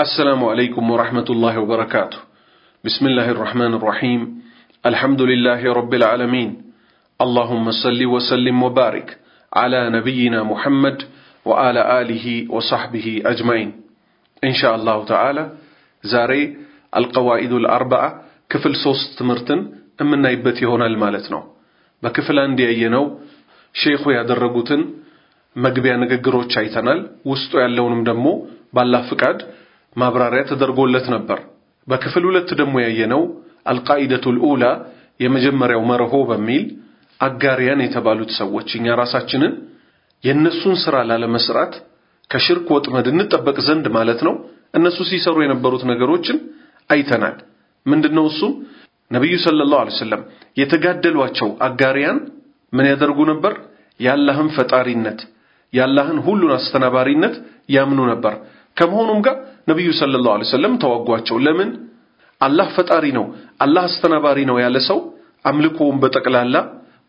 السلام عليكم ورحمة الله وبركاته بسم الله الرحمن الرحيم الحمد لله رب العالمين اللهم صل وسلم وبارك على نبينا محمد وعلى آله وصحبه أجمعين إن شاء الله تعالى زاري القواعد الأربعة كفل صوص تمرتن أمنا يبتي هنا المالتنا بكفل عندي أينو شيخ ያደረጉትን መግቢያ ንግግሮች አይተናል። ውስጡ ያለውንም ደግሞ ባላህ ፍቃድ ማብራሪያ ተደርጎለት ነበር። በክፍል ሁለት ደግሞ ያየነው አልቃኢደቱል ኡላ የመጀመሪያው መርሆ በሚል አጋሪያን የተባሉት ሰዎች እኛ ራሳችንን የእነሱን ስራ ላለመስራት ከሽርክ ወጥመድ እንጠበቅ ዘንድ ማለት ነው። እነሱ ሲሰሩ የነበሩት ነገሮችን አይተናል። ምንድነው እሱም ነቢዩ ሰለላሁ ዐለይሂ ወሰለም የተጋደሏቸው አጋሪያን ምን ያደርጉ ነበር? የአላህን ፈጣሪነት የአላህን ሁሉን አስተናባሪነት ያምኑ ነበር። ከመሆኑም ጋር ነቢዩ ሰለላሁ ዐለይሂ ወሰለም ተዋጓቸው። ለምን? አላህ ፈጣሪ ነው፣ አላህ አስተናባሪ ነው ያለ ሰው አምልኮውን በጠቅላላ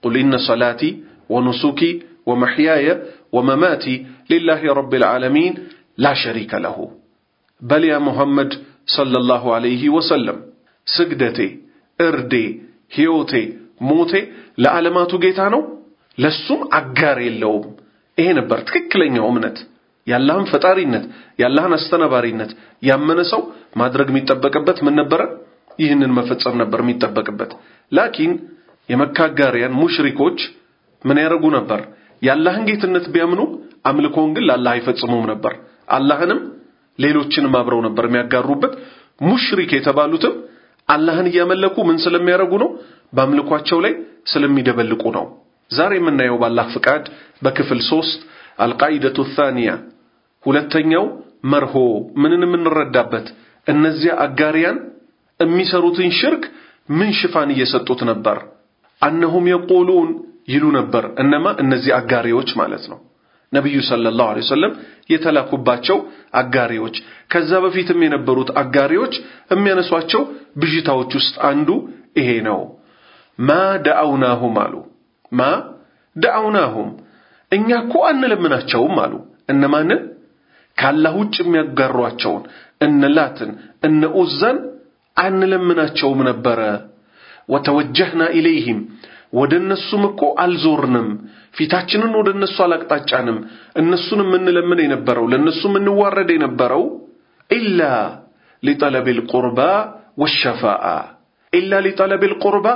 ቁል ኢነ ሰላቲ ወኑሱኪ ወመሕያየ ወመማቲ ሊላሂ ረቢል ዓለሚን ላ ሸሪከ ለሁ በል ያ ሙሐመድ ሰለላሁ ዐለይሂ ወሰለም ስግደቴ፣ እርዴ፣ ሕይወቴ፣ ሞቴ ለዓለማቱ ጌታ ነው፣ ለሱም አጋር የለውም። ይሄ ነበር ትክክለኛው እምነት። የአላህን ፈጣሪነት የአላህን አስተናባሪነት ያመነ ሰው ማድረግ የሚጠበቅበት ምን ነበረ? ይህንን መፈጸም ነበር የሚጠበቅበት። ላኪን የመካ አጋሪያን ሙሽሪኮች ምን ያደርጉ ነበር? የአላህን ጌትነት ቢያምኑ አምልኮን ግን ለአላህ አይፈጽሙም ነበር። አላህንም ሌሎችንም አብረው ነበር የሚያጋሩበት። ሙሽሪክ የተባሉትም አላህን እያመለኩ ምን ስለሚያደርጉ ነው? በአምልኳቸው ላይ ስለሚደበልቁ ነው። ዛሬ የምናየው ባላህ ፍቃድ በክፍል ሶስት አልቃኢደቱ ታኒያ ሁለተኛው መርሆ ምንን የምንረዳበት እነዚያ አጋሪያን የሚሰሩትን ሽርክ ምን ሽፋን እየሰጡት ነበር? አነሁም የቁሉን ይሉ ነበር። እነማ እነዚህ አጋሪዎች ማለት ነው። ነቢዩ ሰለላሁ ዐለይሂ ወሰለም የተላኩባቸው አጋሪዎች፣ ከዛ በፊትም የነበሩት አጋሪዎች የሚያነሷቸው ብዥታዎች ውስጥ አንዱ ይሄ ነው። ማ ደአውናሁም አሉ ማ ደአውናሁም እኛ እኮ አንለምናቸውም አሉ። እነማንን? ካላህ ውጭ የሚያጋሯቸውን እነ ላትን እነ ኡዛን አንለምናቸውም ነበረ። ወተወጀህና ኢለይህም ወደ እነሱም እኮ አልዞርንም፣ ፊታችንን ወደ እነሱ አላቅጣጫንም። እነሱን የምንለምን የነበረው ለእነሱ የምንዋረድ የነበረው ኢላ ሊጠለቢል ቁርባ ወሸፋአ ኢላ ሊጠለቢል ቁርባ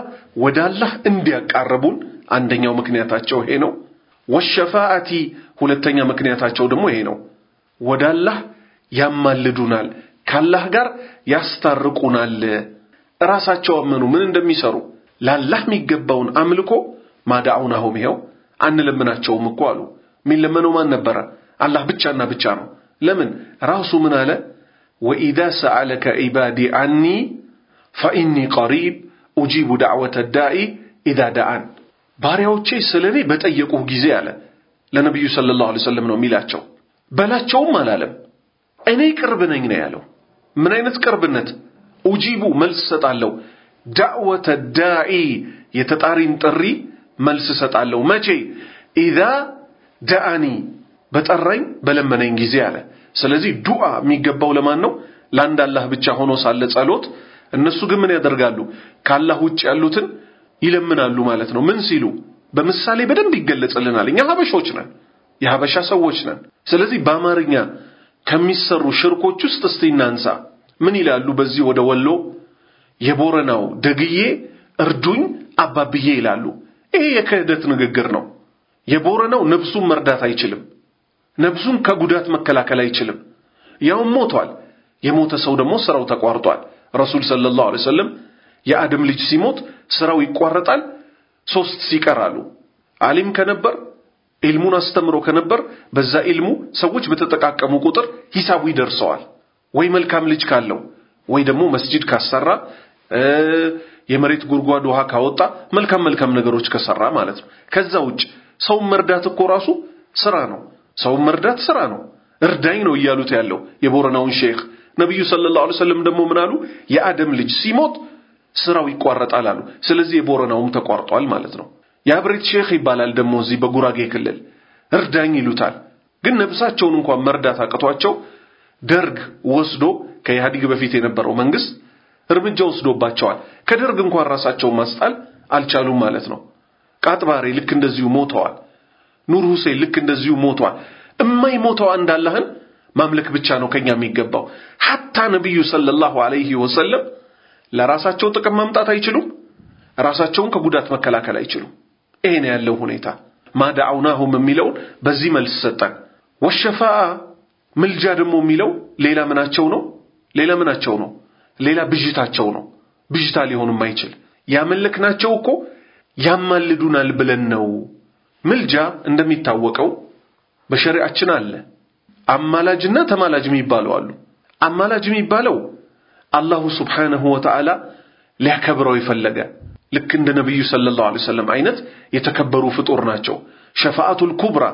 ወደ አላህ እንዲያቃርቡን አንደኛው ምክንያታቸው ይሄ ነው። ወሸፋአቲ ሁለተኛ ምክንያታቸው ደግሞ ይሄ ነው። ወደ አላህ ያማልዱናል፣ ካላህ ጋር ያስታርቁናል። እራሳቸው አመኑ ምን እንደሚሰሩ ላላህ የሚገባውን አምልኮ ማዳዑናሁም ይኸው አንለምናቸውም እኮ አሉ። የሚለመነው ማን ነበረ? አላህ ብቻና ብቻ ነው። ለምን ራሱ ምን አለ? ወኢዛ ሰአለከ ዒባዲ አኒ ፈኢኒ ቀሪብ ኡጂቡ ዳዕወተ ዳኢ ኢዛ ደአን ባሪያዎቼ ስለ እኔ በጠየቁህ ጊዜ አለ ለነቢዩ ሰለላሁ ዐለይሂ ወሰለም ነው የሚላቸው። በላቸውም አላለም። እኔ ቅርብ ነኝ ነው ያለው። ምን አይነት ቅርብነት? ኡጂቡ መልስ እሰጣለሁ። ዳዕወተ ዳኢ የተጣሪን ጥሪ መልስ እሰጣለሁ። መቼ? ኢዛ ደአኒ በጠራኝ በለመነኝ ጊዜ አለ። ስለዚህ ዱዓ የሚገባው ለማን ነው? ለአንድ አላህ ብቻ ሆኖ ሳለ ጸሎት። እነሱ ግን ምን ያደርጋሉ? ከአላህ ውጭ ያሉትን ይለምናሉ ማለት ነው። ምን ሲሉ በምሳሌ በደንብ ይገለጽልናል። እኛ ሀበሾች ነን፣ የሀበሻ ሰዎች ነን። ስለዚህ በአማርኛ ከሚሰሩ ሽርኮች ውስጥ እስቲ እናንሳ። ምን ይላሉ? በዚህ ወደ ወሎ የቦረናው ደግዬ እርዱኝ አባብዬ ይላሉ። ይሄ የክህደት ንግግር ነው። የቦረናው ነፍሱን መርዳት አይችልም። ነፍሱን ከጉዳት መከላከል አይችልም። ያውም ሞቷል። የሞተ ሰው ደግሞ ስራው ተቋርጧል። ረሱል ሰለላሁ ዐለይሂ ወሰለም የአደም ልጅ ሲሞት ስራው ይቋረጣል። ሶስት ሲቀራሉ አሊም ከነበር ኢልሙን አስተምሮ ከነበር በዛ ኢልሙ ሰዎች በተጠቃቀሙ ቁጥር ሂሳቡ ይደርሰዋል። ወይ መልካም ልጅ ካለው ወይ ደግሞ መስጂድ ካሰራ የመሬት ጉድጓድ ውሃ ካወጣ መልካም መልካም ነገሮች ከሰራ ማለት ነው። ከዛ ውጭ ሰውን መርዳት እኮ ራሱ ስራ ነው። ሰውን መርዳት ስራ ነው። እርዳኝ ነው እያሉት ያለው የቦረናውን ሼክ። ነቢዩ ሰለላሁ ዐለይሂ ወሰለም ደግሞ ምን አሉ? የአደም ልጅ ሲሞት ስራው ይቋረጣል አሉ። ስለዚህ የቦረናውም ተቋርጧል ማለት ነው። የአብሬት ሼክ ይባላል ደግሞ እዚህ በጉራጌ ክልል እርዳኝ ይሉታል። ግን ነፍሳቸውን እንኳን መርዳት አቅቷቸው ደርግ ወስዶ ከኢህአዲግ በፊት የነበረው መንግስት እርምጃ ወስዶባቸዋል። ከደርግ እንኳን ራሳቸውን ማስጣል አልቻሉም ማለት ነው። ቃጥባሬ ልክ እንደዚሁ ሞተዋል። ኑር ሁሴን ልክ እንደዚሁ ሞተዋል። እማይሞተው አንድ አላህን ማምለክ ብቻ ነው ከኛ የሚገባው። ሐታ ነቢዩ ሰለላሁ ዐለይሂ ወሰለም ለራሳቸው ጥቅም ማምጣት አይችሉም። ራሳቸውን ከጉዳት መከላከል አይችሉም። ይሄ ነው ያለው ሁኔታ። ማዳዑናሁም የሚለውን በዚህ መልስ ሰጠን። ወሸፋአ ምልጃ ደግሞ የሚለው ሌላ ምናቸው ነው? ሌላ ምናቸው ነው? ሌላ ብዥታቸው ነው። ብዥታ ሊሆን የማይችል ያመለክናቸው እኮ ያማልዱናል ብለን ነው። ምልጃ እንደሚታወቀው በሸሪዓችን አለ። አማላጅና ተማላጅ የሚባለው አሉ። አማላጅ የሚባለው አላሁ ስብሓነሁ ወተዓላ ሊያከብረው የፈለገ ልክ እንደ ነቢዩ ሰለላሁ ዐለይሂ ወሰለም አይነት የተከበሩ ፍጡር ናቸው። ሸፋአቱል ኩብራ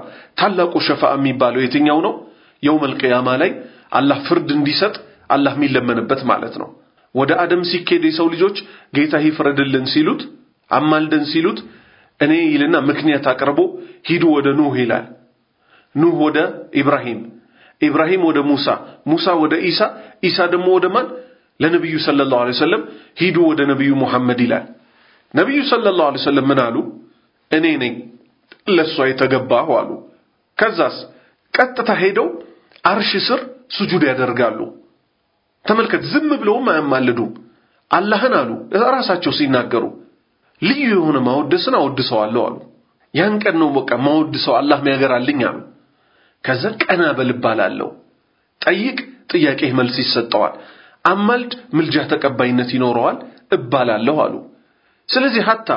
ታላቁ ሸፋአ የሚባለው የትኛው ነው? የውመል ቂያማ ላይ አላህ ፍርድ እንዲሰጥ አላህ የሚለመንበት ማለት ነው። ወደ አደም ሲኬድ የሰው ልጆች ጌታ ይፍረድልን ሲሉት አማልደን ሲሉት እኔ ይልና ምክንያት አቅርቦ ሂዱ ወደ ኑህ ይላል። ኑህ ወደ ኢብራሂም፣ ኢብራሂም ወደ ሙሳ፣ ሙሳ ወደ ኢሳ፣ ኢሳ ደግሞ ወደ ማን? ለነቢዩ ሰለላሁ ዐለይሂ ወሰለም ሂዱ ወደ ነቢዩ ሙሐመድ ይላል። ነቢዩ ሰለላሁ ዐለይሂ ወሰለም ምን አሉ? እኔ ነኝ ለሷ የተገባሁ አሉ። ከዛስ ቀጥታ ሄደው አርሽ ስር ስጁድ ያደርጋሉ። ተመልከት፣ ዝም ብለውም አያማልዱም። አላህን አሉ ራሳቸው ሲናገሩ ልዩ የሆነ ማወደስን አወድሰዋለሁ አሉ። ያን ቀን ነው በቃ ማወድሰው አላህ ሚያገራልኝ አሉ። ከዛ ቀና በል እባላለሁ። ጠይቅ፣ ጥያቄህ መልስ ይሰጠዋል። አማልድ፣ ምልጃ ተቀባይነት ይኖረዋል እባላለሁ አሉ። ስለዚህ ሀታ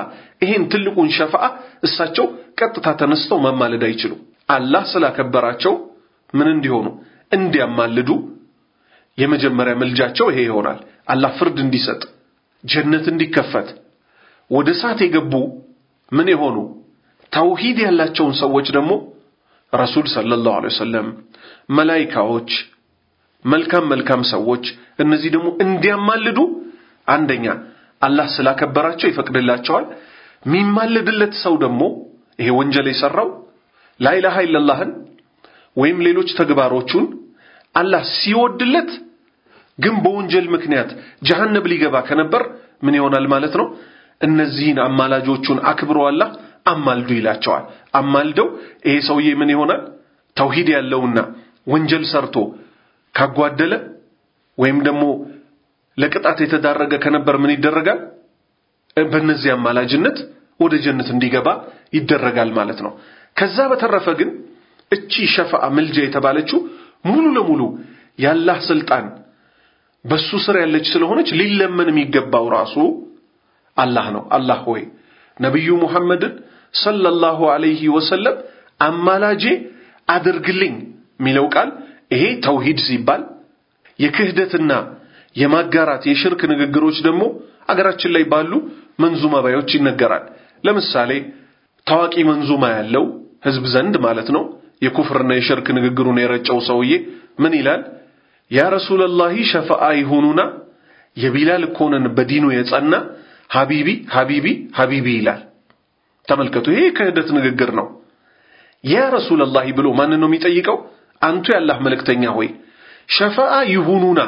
ይሄን ትልቁን ሸፋዓ እሳቸው ቀጥታ ተነስተው ማማለድ አይችሉም። አላህ ስላከበራቸው ምን እንዲሆኑ እንዲያማልዱ የመጀመሪያ ምልጃቸው ይሄ ይሆናል። አላህ ፍርድ እንዲሰጥ፣ ጀነት እንዲከፈት፣ ወደ እሳት የገቡ ምን የሆኑ ተውሂድ ያላቸውን ሰዎች ደግሞ ረሱል ሰለላሁ ዐለይሂ ወሰለም፣ መላይካዎች፣ መልካም መልካም ሰዎች እነዚህ ደግሞ እንዲያማልዱ አንደኛ አላህ ስላከበራቸው ይፈቅድላቸዋል። የሚማልድለት ሰው ደግሞ ይሄ ወንጀል የሰራው ላኢላሃ ኢለላህን ወይም ሌሎች ተግባሮቹን አላህ ሲወድለት ግን በወንጀል ምክንያት ጀሃነብ ሊገባ ከነበር ምን ይሆናል ማለት ነው? እነዚህን አማላጆቹን አክብሮ አላህ አማልዱ ይላቸዋል። አማልደው ይሄ ሰውዬ ምን ይሆናል? ተውሂድ ያለውና ወንጀል ሰርቶ ካጓደለ ወይም ደግሞ ለቅጣት የተዳረገ ከነበር ምን ይደረጋል? በእነዚህ አማላጅነት ወደ ጀነት እንዲገባ ይደረጋል ማለት ነው። ከዛ በተረፈ ግን እቺ ሸፋዓ ምልጃ የተባለችው ሙሉ ለሙሉ የአላህ ስልጣን በሱ ስር ያለች ስለሆነች ሊለመን የሚገባው ራሱ አላህ ነው። አላህ ሆይ ነቢዩ ሙሐመድን ሰለላሁ ዐለይሂ ወሰለም አማላጄ አድርግልኝ የሚለው ቃል ይሄ ተውሂድ ሲባል የክህደትና የማጋራት የሽርክ ንግግሮች ደግሞ አገራችን ላይ ባሉ መንዙማ ባዮች ይነገራል። ለምሳሌ ታዋቂ መንዙማ ያለው ህዝብ ዘንድ ማለት ነው የኩፍርና የሽርክ ንግግሩን የረጨው ሰውዬ ምን ይላል? ያ ረሱለላሂ ሸፈዓ ይሁኑና የቢላል እኮነን በዲኑ የጸና ሀቢቢ ሀቢቢ ሀቢቢ ይላል። ተመልከቱ፣ ይሄ ክህደት ንግግር ነው። ያ ረሱለላሂ ብሎ ማንን ነው የሚጠይቀው? አንቱ ያላህ መልእክተኛ ሆይ ሸፈዓ ይሁኑና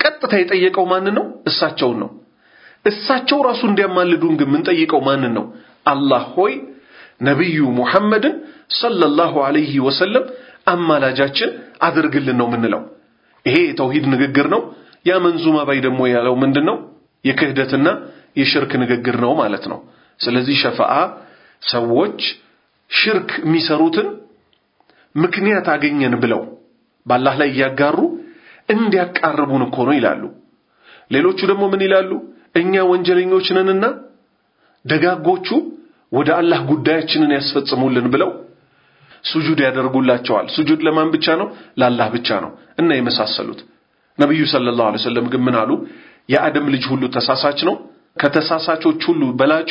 ቀጥታ የጠየቀው ማንን ነው? እሳቸውን ነው። እሳቸው ራሱ እንዲያማልዱን ግን የምንጠይቀው ማንን ነው? አላህ ሆይ ነቢዩ ሙሐመድን ሰለላሁ ዐለይሂ ወሰለም አማላጃችን አድርግልን ነው የምንለው። ይሄ የተውሂድ ንግግር ነው። ያ መንዙማ ባይ ደግሞ ያለው ምንድን ነው? የክህደትና የሽርክ ንግግር ነው ማለት ነው። ስለዚህ ሸፈዓ ሰዎች ሽርክ የሚሰሩትን ምክንያት አገኘን ብለው በአላህ ላይ እያጋሩ እንዲያቃርቡን እኮ ነው ይላሉ። ሌሎቹ ደግሞ ምን ይላሉ? እኛ ወንጀለኞች ነንና ደጋጎቹ ወደ አላህ ጉዳያችንን ያስፈጽሙልን ብለው ሱጁድ ያደርጉላቸዋል። ሱጁድ ለማን ብቻ ነው? ለአላህ ብቻ ነው። እና የመሳሰሉት ነቢዩ ሰለላሁ ዐለይሂ ወሰለም ግን ምን አሉ? የአደም ልጅ ሁሉ ተሳሳች ነው፣ ከተሳሳቾች ሁሉ በላጩ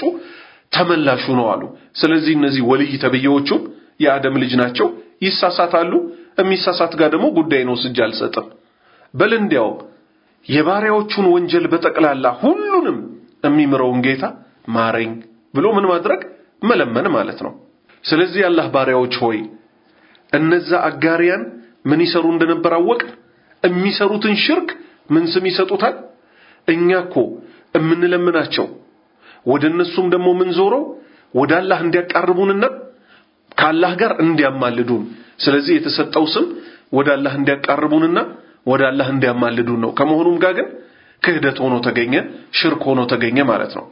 ተመላሹ ነው አሉ። ስለዚህ እነዚህ ወልይ ተብዬዎቹም የአደም ልጅ ናቸው፣ ይሳሳታሉ። የሚሳሳት ጋር ደግሞ ጉዳይ ነው ስጅ አልሰጥም። በል እንዲያውም የባሪያዎቹን ወንጀል በጠቅላላ ሁሉንም የሚምረውን ጌታ ማረኝ ብሎ ምን ማድረግ መለመን ማለት ነው። ስለዚህ የአላህ ባሪያዎች ሆይ እነዛ አጋሪያን ምን ይሰሩ እንደነበር አወቅን። የሚሰሩትን ሽርክ ምን ስም ይሰጡታል? እኛ እኮ እምንለምናቸው ወደ እነሱም ደግሞ ምን ዞረው ወደ አላህ እንዲያቃርቡንና ከአላህ ጋር እንዲያማልዱን። ስለዚህ የተሰጠው ስም ወደ አላህ እንዲያቃርቡንና ወደ አላህ እንዲያማልዱን ነው። ከመሆኑም ጋር ግን ክህደት ሆኖ ተገኘ፣ ሽርክ ሆኖ ተገኘ ማለት ነው።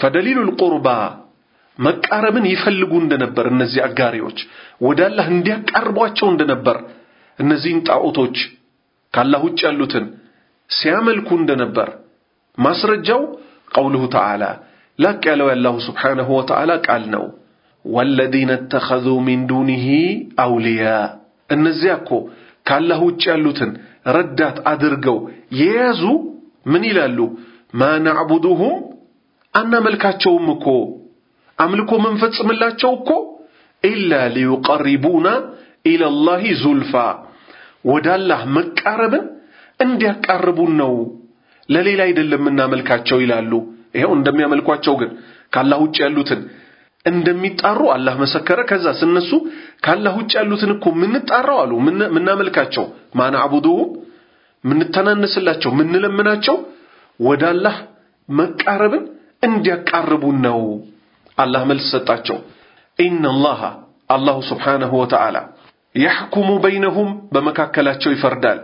ፈደሊሉል ቁርባ መቃረብን ይፈልጉ እንደነበር እነዚህ አጋሪዎች ወደ አላህ እንዲያቃርቧቸው እንደነበር እነዚህን ጣዖቶች ካላህ ውጭ ያሉትን ሲያመልኩ እንደነበር ማስረጃው ቀውሉሁ ተዓላ ላቅ ያለው የአላሁ ስብሓነሁ ወተዓላ ቃል ነው። ወለዚነ እተኸዙ ሚን ዱኒሂ አውልያ እነዚያ እኮ ካላህ ውጭ ያሉትን ረዳት አድርገው የያዙ ምን ይላሉ? ማ ናዕቡዱሁም አናመልካቸውም እኮ አምልኮ መንፈጽምላቸው እኮ ኢላ ሊዩቀሪቡና ኢለላሂ ዙልፋ ወደ አላህ መቃረብን እንዲያቃርቡን ነው፣ ለሌላ አይደለም የምናመልካቸው ይላሉ። ይኸው እንደሚያመልኳቸው ግን ካላህ ውጭ ያሉትን እንደሚጣሩ አላህ መሰከረ። ከዛ ስነሱ ካላህ ውጭ ያሉትን እኮ ምንጣራው አሉ ምናመልካቸው ማናዕቡዱሁም ምንተናነስላቸው ምንለምናቸው ወደ አላህ መቃረብን እንዲያቃርቡን ነው። አላህ መልስ ሰጣቸው። ኢነላሃ አላሁ ስብሓነሁ ወተዓላ የሕኩሙ በይነሁም በመካከላቸው ይፈርዳል።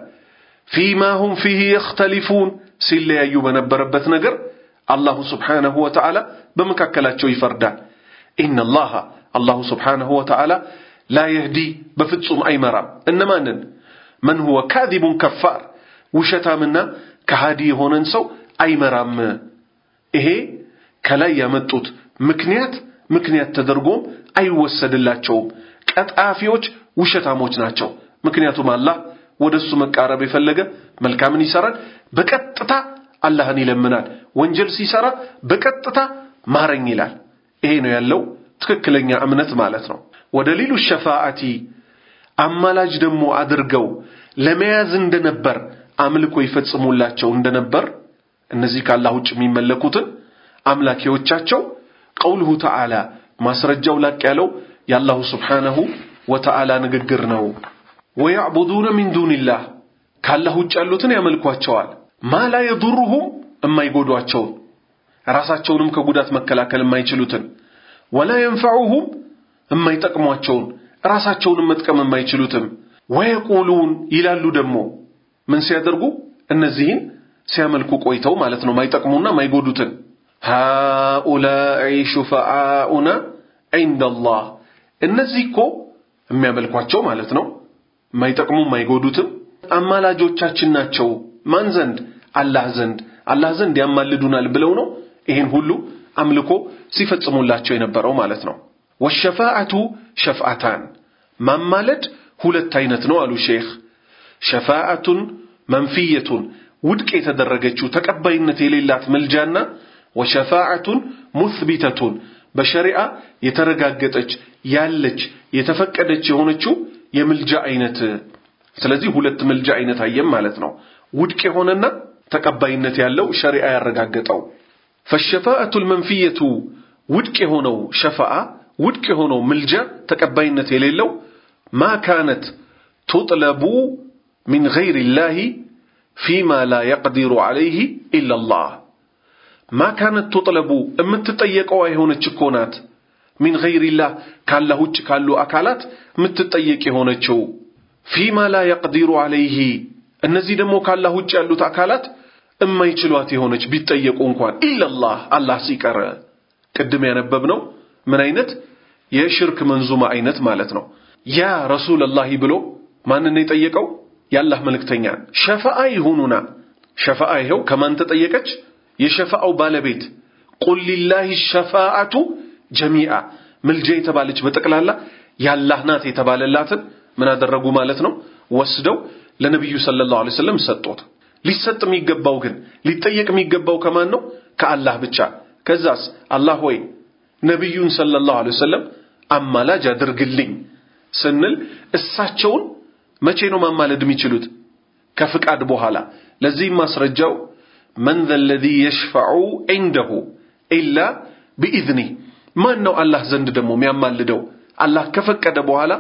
ፊማ ሁም ፊህ የኽተሊፉን ሲለያዩ በነበረበት ነገር አላሁ ስብሓነሁ ወተዓላ በመካከላቸው ይፈርዳል። ኢነላሃ አላሁ ስብሓነሁ ወተዓላ ላ የህዲ በፍጹም አይመራም። እነማንን? መን ሁወ ካዚቡን ከፋር ውሸታምና ከሃዲ የሆነን ሰው አይመራም። ይሄ ከላይ ያመጡት ምክንያት ምክንያት ተደርጎም አይወሰድላቸውም። ቀጣፊዎች ውሸታሞች ናቸው። ምክንያቱም አላህ ወደ እሱ መቃረብ የፈለገ መልካምን ይሰራል፣ በቀጥታ አላህን ይለምናል። ወንጀል ሲሰራ በቀጥታ ማረኝ ይላል። ይሄ ነው ያለው ትክክለኛ እምነት ማለት ነው። ወደ ሌሉ ሸፋዓቲ አማላጅ ደግሞ አድርገው ለመያዝ እንደነበር አምልኮ ይፈጽሙላቸው እንደነበር እነዚህ ከአላህ ውጭ የሚመለኩትን አምላኪዎቻቸው ቀውልሁ ተዓላ ማስረጃው ላቅ ያለው የአላሁ ስብሓነሁ ወተዓላ ንግግር ነው። ወያዕቡዱነ ሚን ዱንላህ ካላህ ውጭ ያሉትን ያመልኳቸዋል። ማ ላ የዱሩሁም የማይጎዷቸውን ራሳቸውንም ከጉዳት መከላከል የማይችሉትን ወላ የንፈዑሁም የማይጠቅሟቸውን ራሳቸውንም መጥቀም የማይችሉትም ወየቁሉን ይላሉ ደግሞ። ምን ሲያደርጉ? እነዚህን ሲያመልኩ ቆይተው ማለት ነው። ማይጠቅሙና ማይጎዱትን ሃኡላኢ ሹፈዓኡና ዒንደላህ። እነዚህ እኮ የሚያመልኳቸው ማለት ነው ማይጠቅሙ ማይጎዱትም አማላጆቻችን ናቸው። ማን ዘንድ? አላህ ዘንድ። አላህ ዘንድ ያማልዱናል ብለው ነው ይህን ሁሉ አምልኮ ሲፈጽሙላቸው የነበረው ማለት ነው። ወሸፋዓቱ ሸፍዓታን ማማለድ ሁለት አይነት ነው አሉ ሼኽ። ሸፋዓቱን መንፊየቱን ውድቅ የተደረገችው ተቀባይነት የሌላት ምልጃና ወሸፋዓቱን ሙስቢተቱን በሸሪዓ የተረጋገጠች ያለች የተፈቀደች የሆነችው የምልጃ አይነት። ስለዚህ ሁለት ምልጃ አይነት አየም ማለት ነው። ውድቅ የሆነና ተቀባይነት ያለው ሸሪዓ ያረጋገጠው ፈሸፋአቱ ልመንፊየቱ ውድቅ የሆነው ሸፋአ ውድቅ የሆነው ምልጃ ተቀባይነት የሌለው ማ ካነት ቱጥለቡ ሚን ገይር ላህ ፊማ ላ የቅዲሩ ዓለይህ ኢላላህ ማ ካነት ቱጥለቡ የምትጠየቀው የሆነች እኮ ናት ሚን ገይሪላህ ካላህ ውጭ ካሉ አካላት የምትጠየቅ የሆነችው ፊማ ላ የቅዲሩ ዓለይህ እነዚህ ደግሞ ካላህ ውጭ ያሉት አካላት እማይችሏት የሆነች ቢጠየቁ እንኳን ኢላላህ አላህ ሲቀር ቅድም ያነበብነው ምን አይነት? የሽርክ መንዙማ አይነት ማለት ነው። ያ ረሱለላሂ ብሎ ማንን ነው የጠየቀው? የአላህ መልእክተኛን ሸፈአ ይሁኑና ሸፈአ ይኸው ከማን ተጠየቀች? የሸፈአው ባለቤት ቁል ሊላሂ ሸፋአቱ ጀሚአ ምልጃ የተባለች በጠቅላላ ያላህ ናት የተባለላትን ምን አደረጉ ማለት ነው? ወስደው ለነቢዩ ሰለላሁ ዐለይሂ ወሰለም ሰጡት ሊሰጥ የሚገባው ግን ሊጠየቅ የሚገባው ከማን ነው? ከአላህ ብቻ። ከዛስ አላህ ሆይ ነቢዩን ሰለላሁ ዐለይሂ ወሰለም አማላጅ አድርግልኝ ስንል እሳቸውን መቼ ነው ማማለድ የሚችሉት? ከፍቃድ በኋላ። ለዚህም ማስረጃው من ذا الذي يشفع عنده إلا بإذنه ማን ነው አላህ ዘንድ ደግሞ የሚያማልደው? አላህ ከፈቀደ በኋላ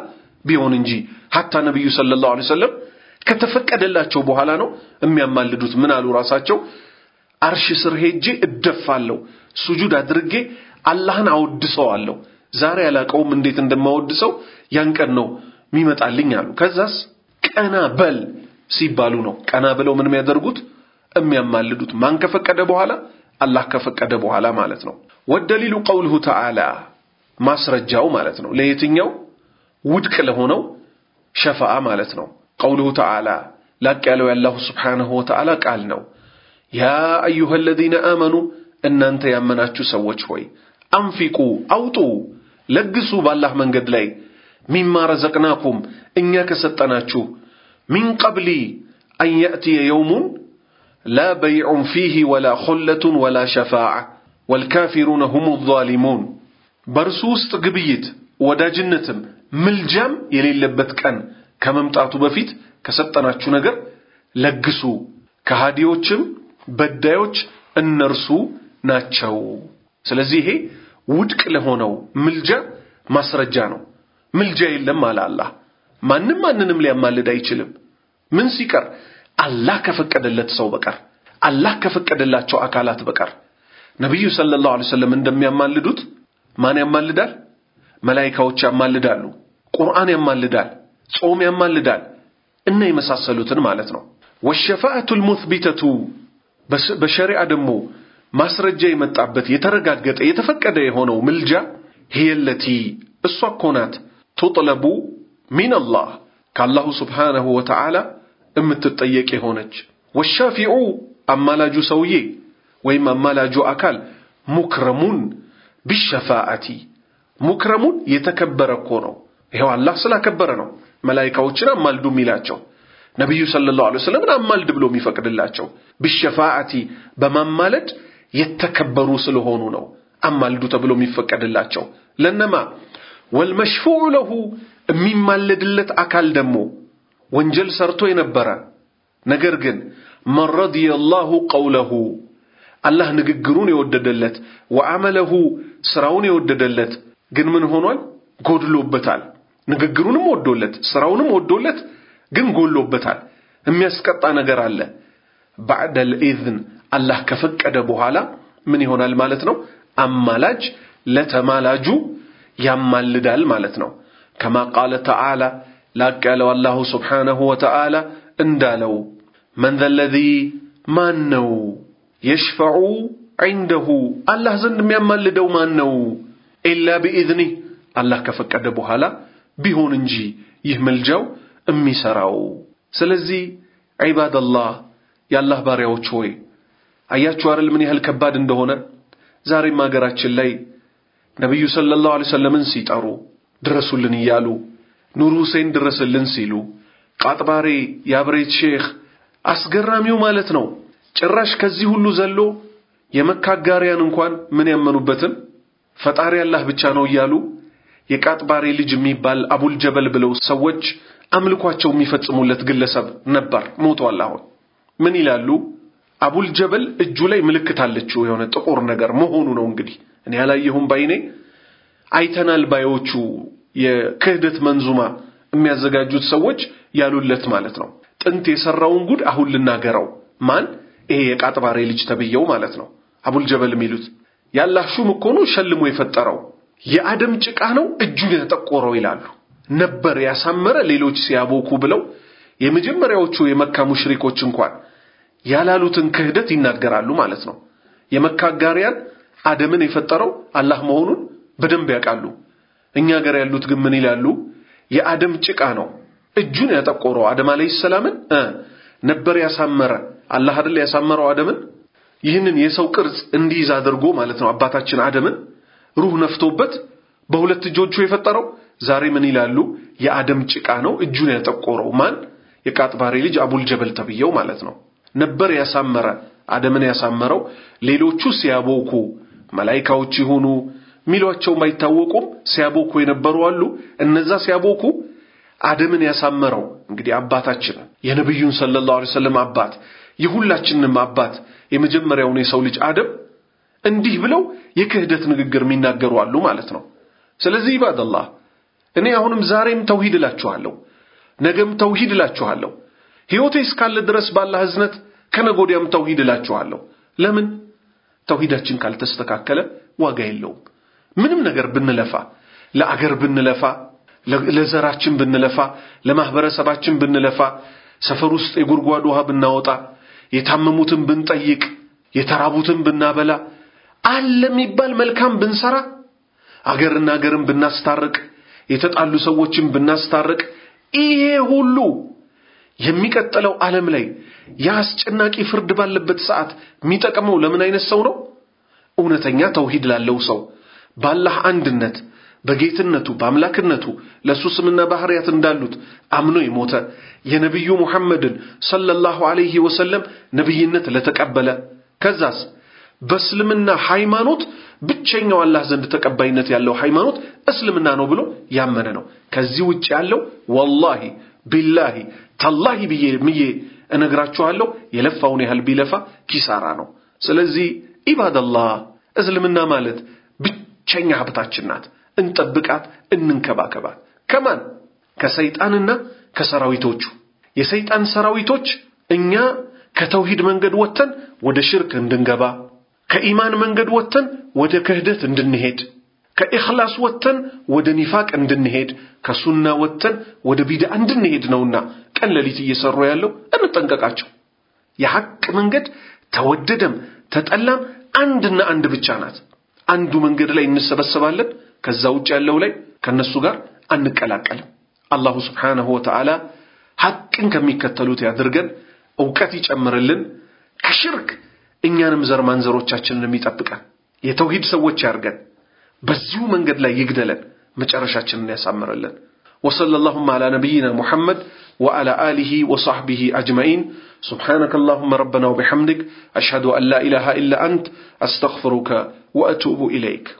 ቢሆን እንጂ። حتى ነቢዩ صلى الله عليه وسلم ከተፈቀደላቸው በኋላ ነው የሚያማልዱት። ምን አሉ ራሳቸው? አርሽ ስር ሄጄ እደፋለሁ፣ ሱጁድ አድርጌ አላህን አወድሰዋለሁ። ዛሬ አላቀውም እንዴት እንደማወድሰው ያን ቀን ነው የሚመጣልኝ አሉ። ከዛስ ቀና በል ሲባሉ ነው ቀና ብለው ምን የሚያደርጉት የሚያማልዱት። ማን ከፈቀደ በኋላ? አላህ ከፈቀደ በኋላ ማለት ነው። ወደሊሉ ቀውልሁ ተዓላ ማስረጃው ማለት ነው ለየትኛው ውድቅ ለሆነው ሸፋዓ ማለት ነው። ቀውልሁ ተዓላ ላቅ ያለው ያላሁ ስብሓንሁ ወተዓላ ቃል ነው። ያ አዩሃ አለዚነ አመኑ እናንተ ያመናችሁ ሰዎች ሆይ አንፊቁ አውጡ፣ ለግሱ ባላህ መንገድ ላይ ሚማ ረዘቅናኩም እኛ ከሰጠናችሁ ሚን ቀብሊ አን የእትየ የውሙን ላ በይዑን ፊህ ወላ ኹለቱን ወላ ሸፋዓ ወልካፊሩነ ሁሙ ዛሊሙን በእርሱ ውስጥ ግብይት ወዳጅነትም ምልጃም የሌለበት ቀን ከመምጣቱ በፊት ከሰጠናችሁ ነገር ለግሱ፣ ከሃዲዎችም በዳዮች እነርሱ ናቸው። ስለዚህ ይሄ ውድቅ ለሆነው ምልጃ ማስረጃ ነው። ምልጃ የለም አለ አላህ። ማንም ማንንም ሊያማልድ አይችልም። ምን ሲቀር አላህ ከፈቀደለት ሰው በቀር አላህ ከፈቀደላቸው አካላት በቀር ነቢዩ ሰለላሁ ዐለይሂ ወሰለም እንደሚያማልዱት ማን ያማልዳል? መላኢካዎች ያማልዳሉ። ቁርአን ያማልዳል። ጾም ያማልዳል። እና የመሳሰሉትን ማለት ነው። ወሸፋአቱል ሙስቢተቱ በሸሪዓ ደግሞ ማስረጃ የመጣበት የተረጋገጠ የተፈቀደ የሆነው ምልጃ ሂየለቲ እሷ እኮ ናት። ቱጥለቡ ሚነላህ ከአላሁ ስብሓነሁ ወተዓላ የምትጠየቅ የሆነች። ወሻፊዑ አማላጁ ሰውዬ ወይም አማላጁ አካል ሙክረሙን ቢሸፋአቲ። ሙክረሙን የተከበረ እኮ ነው። ይኸው አላህ ስላከበረ ነው መላኢካዎችን አማልዱ የሚላቸው ነቢዩ ሰለላሁ ዐለይሂ ወሰለምን አማልድ ብሎ የሚፈቅድላቸው ቢሸፋአቲ በማማለድ የተከበሩ ስለሆኑ ነው አማልዱ ተብሎ የሚፈቀድላቸው ለነማ ወልመሽፉዑ ለሁ የሚማለድለት አካል ደግሞ ወንጀል ሰርቶ የነበረ ነገር ግን መን ረዲየላሁ ቀውለሁ አላህ ንግግሩን የወደደለት ወዐመለሁ ስራውን የወደደለት ግን ምን ሆኗል? ጎድሎበታል። ንግግሩንም ወዶለት ስራውንም ወዶለት ግን ጎሎበታል። የሚያስቀጣ ነገር አለ። ባዕደል ኢዝን አላህ ከፈቀደ በኋላ ምን ይሆናል ማለት ነው? አማላጅ ለተማላጁ ያማልዳል ማለት ነው። ከማ ቃለ ተዓላ ላቅ ያለው አላሁ ስብሓነሁ ወተዓላ እንዳለው መን ዘለዚ ማን ነው የሽፈዑ ዐንደሁ አላህ ዘንድ የሚያማልደው ማን ነው? ኢላ ቢኢዝኒህ አላህ ከፈቀደ በኋላ ቢሆን እንጂ ይህ መልጃው የሚሰራው። ስለዚህ ዒባደላህ የአላህ ባሪያዎች ሆይ አያችሁ አይደል ምን ያህል ከባድ እንደሆነ። ዛሬም ሀገራችን ላይ ነቢዩ ሰለላሁ ዐለይሂ ወሰለምን ሲጠሩ ድረሱልን እያሉ ኑር ሁሴን ድረስልን ሲሉ ቃጥባሬ የአብሬት ሼኽ አስገራሚው ማለት ነው ጭራሽ ከዚህ ሁሉ ዘሎ የመካ አጋሪያን እንኳን ምን ያመኑበትን ፈጣሪ አላህ ብቻ ነው እያሉ የቃጥባሬ ልጅ የሚባል አቡል ጀበል ብለው ሰዎች አምልኳቸው የሚፈጽሙለት ግለሰብ ነበር። ሞቷል። አሁን ምን ይላሉ? አቡል ጀበል እጁ ላይ ምልክት አለችው የሆነ ጥቁር ነገር መሆኑ ነው እንግዲህ እኔ ያላየሁም ባይኔ አይተናል ባዮቹ የክህደት መንዙማ የሚያዘጋጁት ሰዎች ያሉለት ማለት ነው። ጥንት የሰራውን ጉድ አሁን ልናገረው። ማን? ይሄ የቃጥባሬ ልጅ ተብየው ማለት ነው። አቡል ጀበል የሚሉት የአላህ ሹም እኮ ነው ሸልሞ የፈጠረው የአደም ጭቃ ነው እጁን ያጠቆረው ይላሉ። ነበር ያሳመረ ሌሎች ሲያቦኩ ብለው የመጀመሪያዎቹ የመካ ሙሽሪኮች እንኳን ያላሉትን ክህደት ይናገራሉ ማለት ነው። የመካ አጋሪያን አደምን የፈጠረው አላህ መሆኑን በደንብ ያውቃሉ። እኛ ጋር ያሉት ግን ምን ይላሉ? የአደም ጭቃ ነው እጁን ያጠቆረው አደም አለይሂ ሰላምን ነበር ያሳመረ አላህ አይደል ያሳመረው አደምን ይህንን የሰው ቅርጽ እንዲይዝ አድርጎ ማለት ነው አባታችን አደምን ሩህ ነፍቶበት በሁለት እጆቹ የፈጠረው ዛሬ ምን ይላሉ? የአደም ጭቃ ነው እጁን ያጠቆረው ማን? የቃጥባሬ ልጅ አቡል ጀበል ተብየው ማለት ነው። ነበር ያሳመረ አደምን ያሳመረው ሌሎቹ ሲያቦኩ መላይካዎች ይሁኑ ሚሏቸውም አይታወቁም ሲያቦኩ የነበሩ አሉ። እነዛ ሲያቦኩ አደምን ያሳመረው እንግዲህ አባታችን የነቢዩን ሰለላሁ ዐለይሂ ወሰለም አባት የሁላችንም አባት የመጀመሪያውን የሰው ልጅ አደም እንዲህ ብለው የክህደት ንግግር የሚናገሩ አሉ ማለት ነው። ስለዚህ ኢባደላህ እኔ አሁንም ዛሬም ተውሂድ እላችኋለሁ፣ ነገም ተውሂድ እላችኋለሁ። ሕይወቴ እስካለ ድረስ ባላህ እዝነት ከነገ ወዲያም ተውሂድ እላችኋለሁ። ለምን ተውሂዳችን ካልተስተካከለ ዋጋ የለውም። ምንም ነገር ብንለፋ፣ ለአገር ብንለፋ፣ ለዘራችን ብንለፋ፣ ለማህበረሰባችን ብንለፋ፣ ሰፈር ውስጥ የጉድጓድ ውሃ ብናወጣ፣ የታመሙትን ብንጠይቅ፣ የተራቡትን ብናበላ፣ አለ የሚባል መልካም ብንሰራ፣ አገርና አገርን ብናስታርቅ፣ የተጣሉ ሰዎችን ብናስታርቅ፣ ይሄ ሁሉ የሚቀጥለው ዓለም ላይ የአስጨናቂ ፍርድ ባለበት ሰዓት የሚጠቅመው ለምን አይነት ሰው ነው? እውነተኛ ተውሂድ ላለው ሰው ባላህ አንድነት በጌትነቱ በአምላክነቱ ለእሱ ስምና ባህርያት እንዳሉት አምኖ የሞተ የነቢዩ ሙሐመድን ሰለላሁ ዐለይሂ ወሰለም ነቢይነት ለተቀበለ ከዛስ በእስልምና ሃይማኖት ብቸኛው አላህ ዘንድ ተቀባይነት ያለው ሃይማኖት እስልምና ነው ብሎ ያመነ ነው። ከዚህ ውጭ ያለው ወላሂ ቢላሂ ታላሂ ብዬ ምዬ እነግራችኋለሁ የለፋውን ያህል ቢለፋ ኪሳራ ነው። ስለዚህ ኢባደላህ እስልምና ማለት ብቸኛ ሀብታችን ናት። እንጠብቃት፣ እንንከባከባት። ከማን ከሰይጣንና ከሰራዊቶቹ። የሰይጣን ሰራዊቶች እኛ ከተውሂድ መንገድ ወጥተን ወደ ሽርክ እንድንገባ፣ ከኢማን መንገድ ወጥተን ወደ ክህደት እንድንሄድ፣ ከኢኽላስ ወጥተን ወደ ኒፋቅ እንድንሄድ፣ ከሱና ወጥተን ወደ ቢድዓ እንድንሄድ ነውና ቀን ሌሊት እየሰሩ ያለው እንጠንቀቃቸው። የሐቅ መንገድ ተወደደም ተጠላም አንድና አንድ ብቻ ናት። አንዱ መንገድ ላይ እንሰበሰባለን፣ ከዛ ውጭ ያለው ላይ ከነሱ ጋር አንቀላቀልም። አላሁ ስብሓነሁ ወተዓላ ሐቅን ከሚከተሉት ያድርገን፣ እውቀት ይጨምርልን፣ ከሽርክ እኛንም ዘር ማንዘሮቻችንን የሚጠብቀን የተውሂድ ሰዎች ያርገን፣ በዚሁ መንገድ ላይ ይግደለን፣ መጨረሻችንን ያሳምርልን። وصلى اللهم على نبينا محمد وعلى آله وصحبه أجمعين سبحانك اللهم ربنا وبحمدك أشهد أن لا إله إلا أنت أستغفرك وأتوب إليك